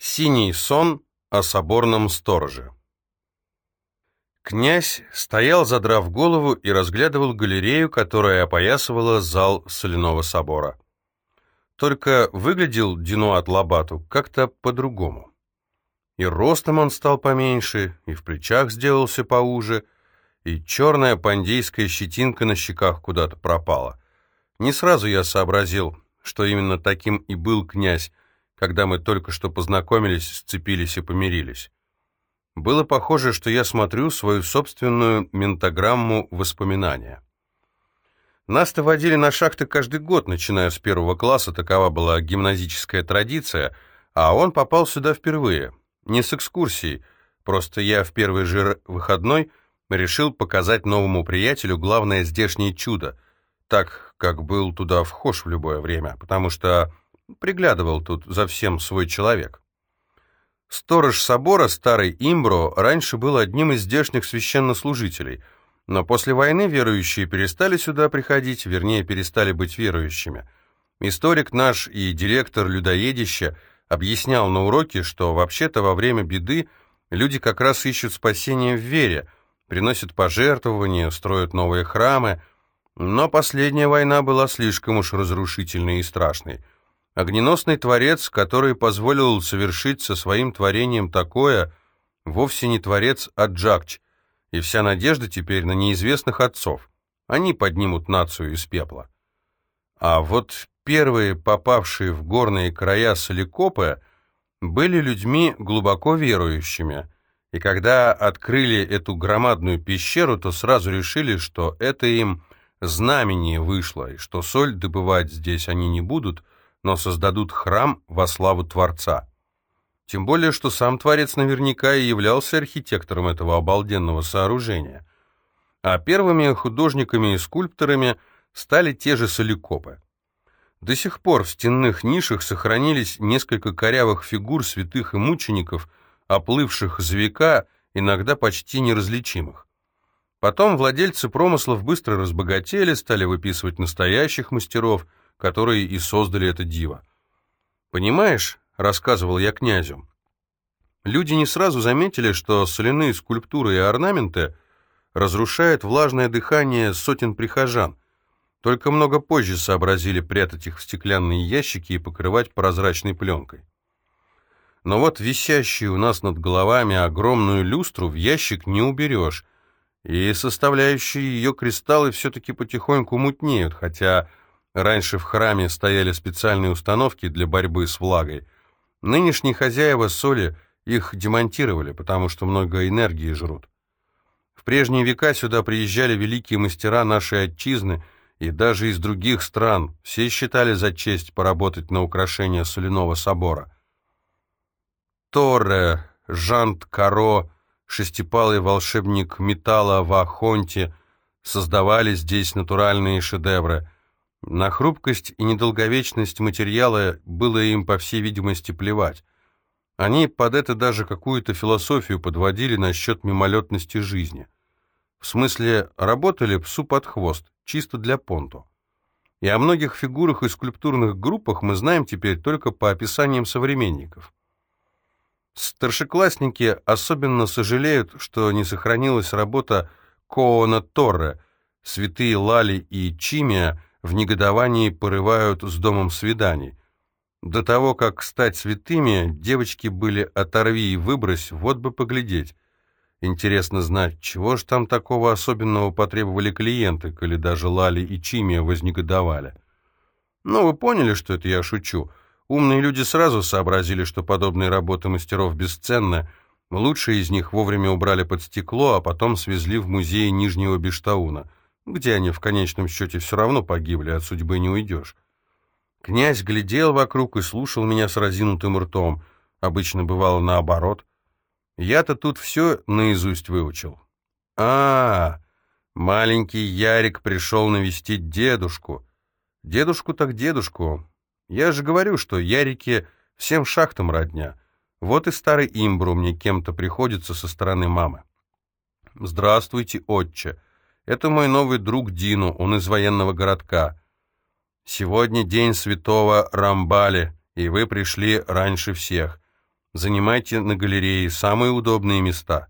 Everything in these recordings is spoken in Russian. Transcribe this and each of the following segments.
Синий сон о соборном стороже. Князь стоял, задрав голову, и разглядывал галерею, которая опоясывала зал соляного собора. Только выглядел Динуат Лабату как-то по-другому. И ростом он стал поменьше, и в плечах сделался поуже, и черная пандейская щетинка на щеках куда-то пропала. Не сразу я сообразил, что именно таким и был князь, когда мы только что познакомились, сцепились и помирились. Было похоже, что я смотрю свою собственную ментограмму воспоминания. Нас-то водили на шахты каждый год, начиная с первого класса, такова была гимназическая традиция, а он попал сюда впервые. Не с экскурсией, просто я в первый же выходной решил показать новому приятелю главное здешнее чудо, так, как был туда вхож в любое время, потому что Приглядывал тут за всем свой человек. Сторож собора, старый Имбро, раньше был одним из здешних священнослужителей, но после войны верующие перестали сюда приходить, вернее, перестали быть верующими. Историк наш и директор людоедища объяснял на уроке, что вообще-то во время беды люди как раз ищут спасения в вере, приносят пожертвования, строят новые храмы, но последняя война была слишком уж разрушительной и страшной – Огненосный творец, который позволил совершить со своим творением такое, вовсе не творец, а Джакч, и вся надежда теперь на неизвестных отцов. Они поднимут нацию из пепла. А вот первые попавшие в горные края соликопы были людьми глубоко верующими, и когда открыли эту громадную пещеру, то сразу решили, что это им знамение вышло, и что соль добывать здесь они не будут, но создадут храм во славу Творца. Тем более, что сам Творец наверняка и являлся архитектором этого обалденного сооружения. А первыми художниками и скульпторами стали те же соликопы. До сих пор в стенных нишах сохранились несколько корявых фигур святых и мучеников, оплывших за века, иногда почти неразличимых. Потом владельцы промыслов быстро разбогатели, стали выписывать настоящих мастеров – которые и создали это диво. «Понимаешь», — рассказывал я князю, люди не сразу заметили, что соляные скульптуры и орнаменты разрушают влажное дыхание сотен прихожан, только много позже сообразили прятать их в стеклянные ящики и покрывать прозрачной пленкой. Но вот висящую у нас над головами огромную люстру в ящик не уберешь, и составляющие ее кристаллы все-таки потихоньку мутнеют, хотя Раньше в храме стояли специальные установки для борьбы с влагой. Нынешние хозяева соли их демонтировали, потому что много энергии жрут. В прежние века сюда приезжали великие мастера нашей отчизны и даже из других стран. Все считали за честь поработать на украшение соляного собора. Торре, Жант Каро, шестипалый волшебник металла в Ахонте создавали здесь натуральные шедевры – на хрупкость и недолговечность материала было им, по всей видимости, плевать. Они под это даже какую-то философию подводили насчет мимолетности жизни. В смысле, работали псу под хвост, чисто для понту. И о многих фигурах и скульптурных группах мы знаем теперь только по описаниям современников. Старшеклассники особенно сожалеют, что не сохранилась работа Коона Торре, святые Лали и Чимия, в негодовании порывают с домом свиданий. До того, как стать святыми, девочки были «оторви и выбрось», вот бы поглядеть. Интересно знать, чего ж там такого особенного потребовали клиенты, коли даже Лали и Чимия вознегодовали. Ну, вы поняли, что это я шучу. Умные люди сразу сообразили, что подобные работы мастеров бесценны. Лучшие из них вовремя убрали под стекло, а потом свезли в музей Нижнего Бештауна где они в конечном счете все равно погибли, от судьбы не уйдешь. Князь глядел вокруг и слушал меня с разинутым ртом. Обычно бывало наоборот. Я-то тут все наизусть выучил. а, -а, -а маленький Ярик пришел навестить дедушку. Дедушку так дедушку. Я же говорю, что Ярики всем шахтам родня. Вот и старый имбру мне кем-то приходится со стороны мамы. «Здравствуйте, отче!» Это мой новый друг Дину, он из военного городка. Сегодня день святого Рамбали, и вы пришли раньше всех. Занимайте на галерее самые удобные места».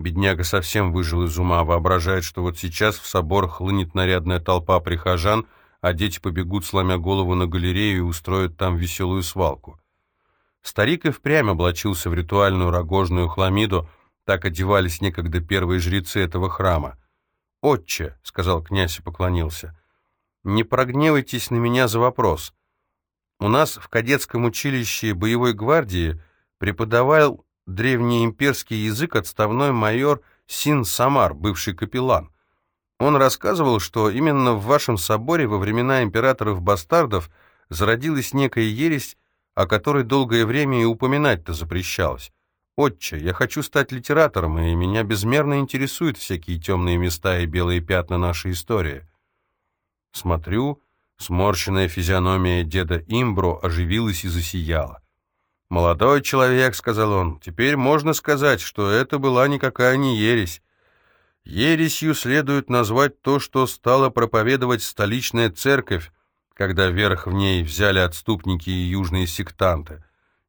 Бедняга совсем выжил из ума, воображает, что вот сейчас в собор хлынет нарядная толпа прихожан, а дети побегут, сломя голову на галерею и устроят там веселую свалку. Старик и впрямь облачился в ритуальную рогожную хламиду, так одевались некогда первые жрецы этого храма. «Отче», — сказал князь и поклонился, — «не прогневайтесь на меня за вопрос. У нас в кадетском училище боевой гвардии преподавал древний имперский язык отставной майор Син Самар, бывший капеллан. Он рассказывал, что именно в вашем соборе во времена императоров-бастардов зародилась некая ересь, о которой долгое время и упоминать-то запрещалось. «Отче, я хочу стать литератором, и меня безмерно интересуют всякие темные места и белые пятна нашей истории». Смотрю, сморщенная физиономия деда Имбро оживилась и засияла. «Молодой человек», — сказал он, — «теперь можно сказать, что это была никакая не ересь. Ересью следует назвать то, что стала проповедовать столичная церковь, когда верх в ней взяли отступники и южные сектанты.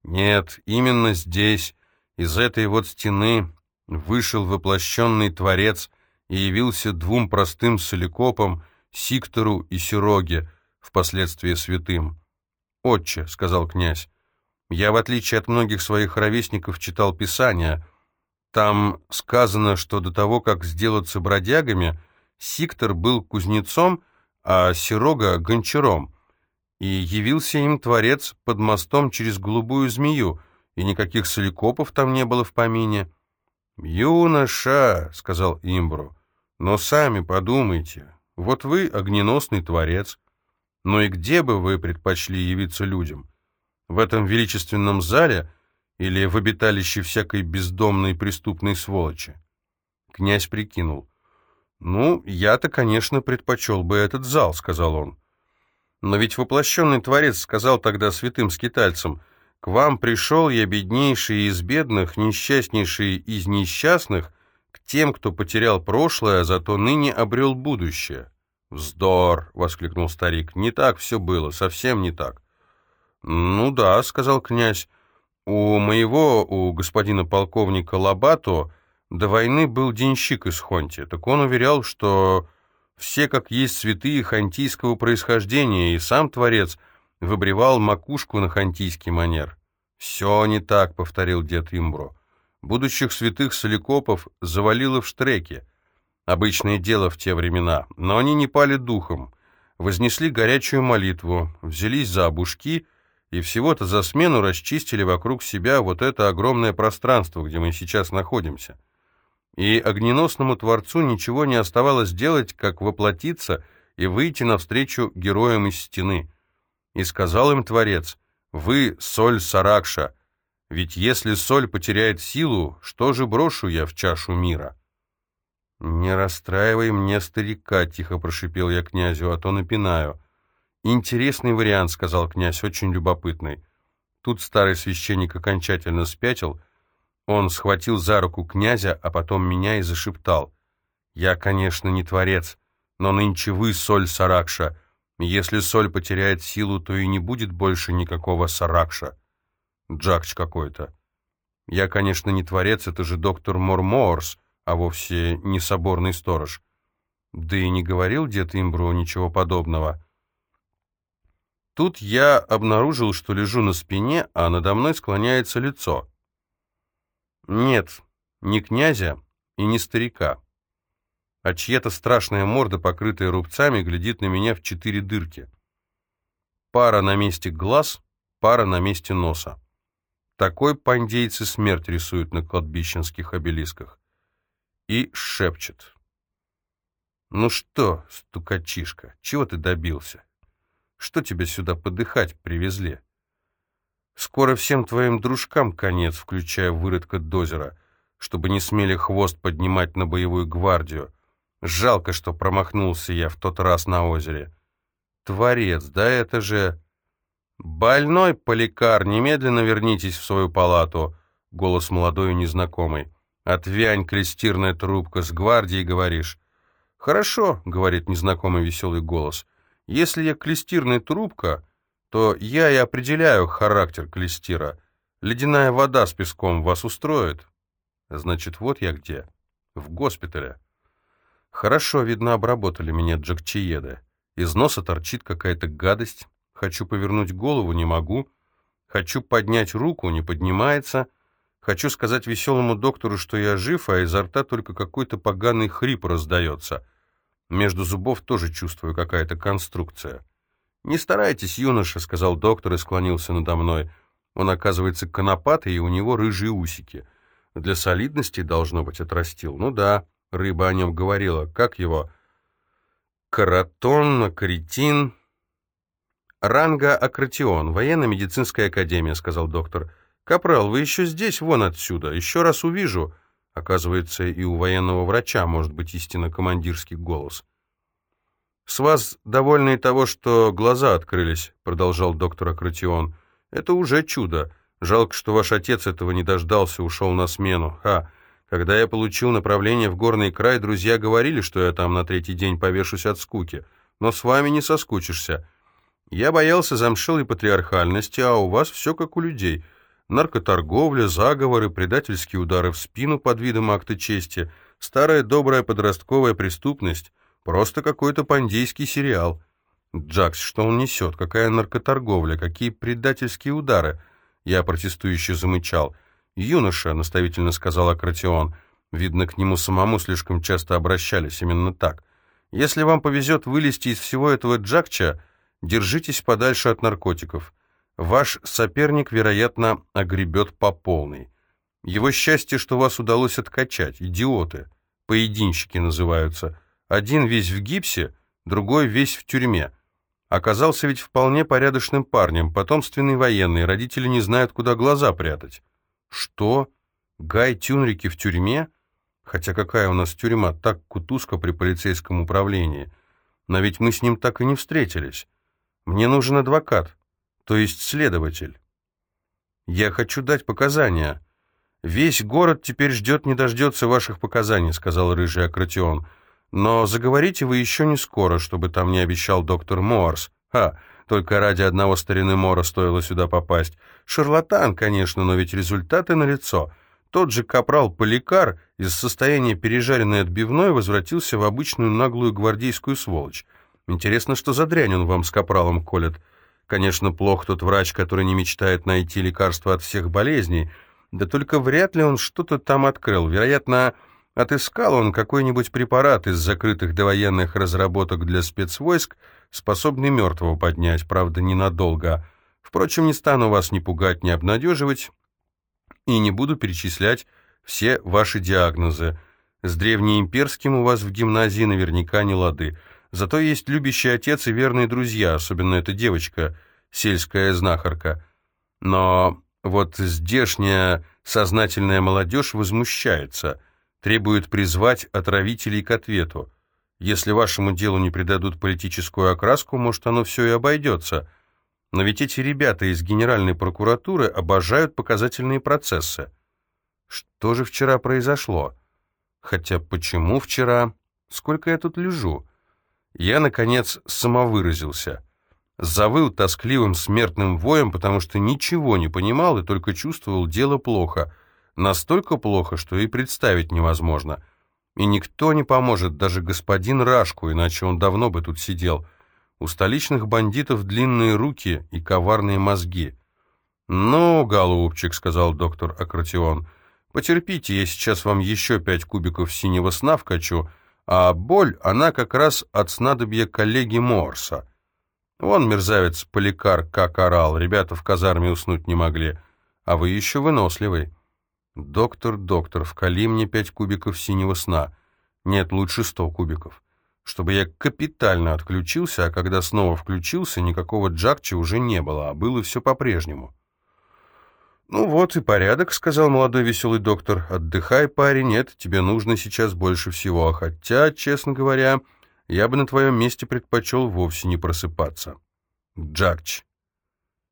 Нет, именно здесь, из этой вот стены, вышел воплощенный Творец и явился двум простым соликопам, Сиктору и Сироге, впоследствии святым. «Отче», — сказал князь, я, в отличие от многих своих ровесников, читал Писание. Там сказано, что до того, как сделаться бродягами, Сиктор был кузнецом, а Сирога — гончаром. И явился им Творец под мостом через голубую змею, и никаких соликопов там не было в помине. «Юноша», — сказал Имбру, — «но сами подумайте, вот вы огненосный Творец, но и где бы вы предпочли явиться людям?» В этом величественном зале или в обиталище всякой бездомной преступной сволочи? Князь прикинул. «Ну, я-то, конечно, предпочел бы этот зал», — сказал он. «Но ведь воплощенный Творец сказал тогда святым скитальцам, «К вам пришел я, беднейший из бедных, несчастнейший из несчастных, к тем, кто потерял прошлое, а зато ныне обрел будущее». «Вздор!» — воскликнул старик. «Не так все было, совсем не так. «Ну да», — сказал князь, — «у моего, у господина полковника Лабато до войны был денщик из Хонти, так он уверял, что все как есть святые хантийского происхождения, и сам Творец выбривал макушку на хантийский манер». «Все не так», — повторил дед Имбро. «Будущих святых соликопов завалило в штреке. Обычное дело в те времена, но они не пали духом» вознесли горячую молитву, взялись за обушки и всего-то за смену расчистили вокруг себя вот это огромное пространство, где мы сейчас находимся. И огненосному Творцу ничего не оставалось делать, как воплотиться и выйти навстречу героям из стены. И сказал им Творец, «Вы — соль Саракша, ведь если соль потеряет силу, что же брошу я в чашу мира?» «Не расстраивай мне старика», — тихо прошипел я князю, — «а то напинаю». «Интересный вариант», — сказал князь, — «очень любопытный». Тут старый священник окончательно спятил. Он схватил за руку князя, а потом меня и зашептал. «Я, конечно, не творец, но нынче вы соль Саракша. Если соль потеряет силу, то и не будет больше никакого Саракша». Джакч какой-то. Я, конечно, не творец, это же доктор Мормоорс, а вовсе не соборный сторож. Да и не говорил дед Имбру ничего подобного. Тут я обнаружил, что лежу на спине, а надо мной склоняется лицо. Нет, не князя и не старика, а чья-то страшная морда, покрытая рубцами, глядит на меня в четыре дырки. Пара на месте глаз, пара на месте носа. Такой пандейцы смерть рисуют на кладбищенских обелисках. И шепчет. «Ну что, стукачишка, чего ты добился?» Что тебя сюда подыхать привезли? Скоро всем твоим дружкам конец, включая выродка дозера, чтобы не смели хвост поднимать на боевую гвардию. Жалко, что промахнулся я в тот раз на озере. Творец, да это же... «Больной поликар, немедленно вернитесь в свою палату», — голос молодой и незнакомый. «Отвянь, клестирная трубка, с гвардией говоришь». «Хорошо», — говорит незнакомый веселый голос. Если я клестирная трубка, то я и определяю характер клестира. Ледяная вода с песком вас устроит? Значит, вот я где. В госпитале. Хорошо, видно, обработали меня джакчиеды. Из носа торчит какая-то гадость. Хочу повернуть голову, не могу. Хочу поднять руку, не поднимается. Хочу сказать веселому доктору, что я жив, а изо рта только какой-то поганый хрип раздается. Между зубов тоже чувствую какая-то конструкция. «Не старайтесь, юноша», — сказал доктор и склонился надо мной. Он, оказывается, конопатый, и у него рыжие усики. Для солидности, должно быть, отрастил. Ну да, рыба о нем говорила. Как его? Каратон, каритин... «Ранга Акратион, военно-медицинская академия», — сказал доктор. «Капрал, вы еще здесь, вон отсюда. Еще раз увижу». Оказывается, и у военного врача может быть истинно командирский голос. «С вас довольны того, что глаза открылись», — продолжал доктор Акратион. «Это уже чудо. Жалко, что ваш отец этого не дождался, ушел на смену. Ха! Когда я получил направление в горный край, друзья говорили, что я там на третий день повешусь от скуки. Но с вами не соскучишься». Я боялся замшелой патриархальности, а у вас все как у людей. Наркоторговля, заговоры, предательские удары в спину под видом акта чести, старая добрая подростковая преступность. Просто какой-то пандейский сериал. Джакс, что он несет? Какая наркоторговля? Какие предательские удары? Я протестующе замычал. «Юноша», — наставительно сказал Акратион, — видно, к нему самому слишком часто обращались, именно так. «Если вам повезет вылезти из всего этого Джакча, Держитесь подальше от наркотиков. Ваш соперник, вероятно, огребет по полной. Его счастье, что вас удалось откачать. Идиоты. Поединщики называются. Один весь в гипсе, другой весь в тюрьме. Оказался ведь вполне порядочным парнем, потомственный военный, родители не знают, куда глаза прятать. Что? Гай Тюнрики в тюрьме? Хотя какая у нас тюрьма, так кутузка при полицейском управлении. Но ведь мы с ним так и не встретились. Мне нужен адвокат, то есть следователь. Я хочу дать показания. Весь город теперь ждет не дождется ваших показаний, сказал рыжий Акратион. Но заговорите вы еще не скоро, чтобы там не обещал доктор Морс. Ха, только ради одного старины Мора стоило сюда попасть. Шарлатан, конечно, но ведь результаты налицо. Тот же капрал Поликар из состояния пережаренной отбивной возвратился в обычную наглую гвардейскую сволочь. Интересно, что за дрянь он вам с капралом колет. Конечно, плох тот врач, который не мечтает найти лекарство от всех болезней, да только вряд ли он что-то там открыл. Вероятно, отыскал он какой-нибудь препарат из закрытых довоенных разработок для спецвойск, способный мертвого поднять, правда, ненадолго. Впрочем, не стану вас ни пугать, ни обнадеживать, и не буду перечислять все ваши диагнозы. С древнеимперским у вас в гимназии наверняка не лады. Зато есть любящий отец и верные друзья, особенно эта девочка, сельская знахарка. Но вот здешняя сознательная молодежь возмущается, требует призвать отравителей к ответу. Если вашему делу не придадут политическую окраску, может, оно все и обойдется. Но ведь эти ребята из Генеральной прокуратуры обожают показательные процессы. Что же вчера произошло? Хотя почему вчера? Сколько я тут лежу? Я, наконец, самовыразился. Завыл тоскливым смертным воем, потому что ничего не понимал и только чувствовал дело плохо. Настолько плохо, что и представить невозможно. И никто не поможет, даже господин Рашку, иначе он давно бы тут сидел. У столичных бандитов длинные руки и коварные мозги. «Ну, голубчик», — сказал доктор Акратион, — «потерпите, я сейчас вам еще пять кубиков синего сна вкачу, а боль, она как раз от снадобья коллеги Морса. Вон мерзавец Поликар как орал, ребята в казарме уснуть не могли, а вы еще выносливый. Доктор, доктор, вкали мне пять кубиков синего сна. Нет, лучше сто кубиков. Чтобы я капитально отключился, а когда снова включился, никакого джакча уже не было, а было все по-прежнему. «Ну вот и порядок», — сказал молодой веселый доктор. «Отдыхай, парень, нет, тебе нужно сейчас больше всего. Хотя, честно говоря, я бы на твоем месте предпочел вовсе не просыпаться». Джакч.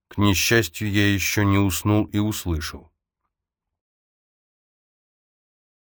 К несчастью, я еще не уснул и услышал.